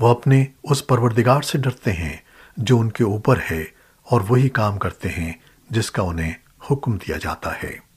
वो अपने उस परवरदिगार से डरते हैं, जो उनके ऊपर है, और वही काम करते हैं, जिसका उन्हें हुक्म दिया जाता है।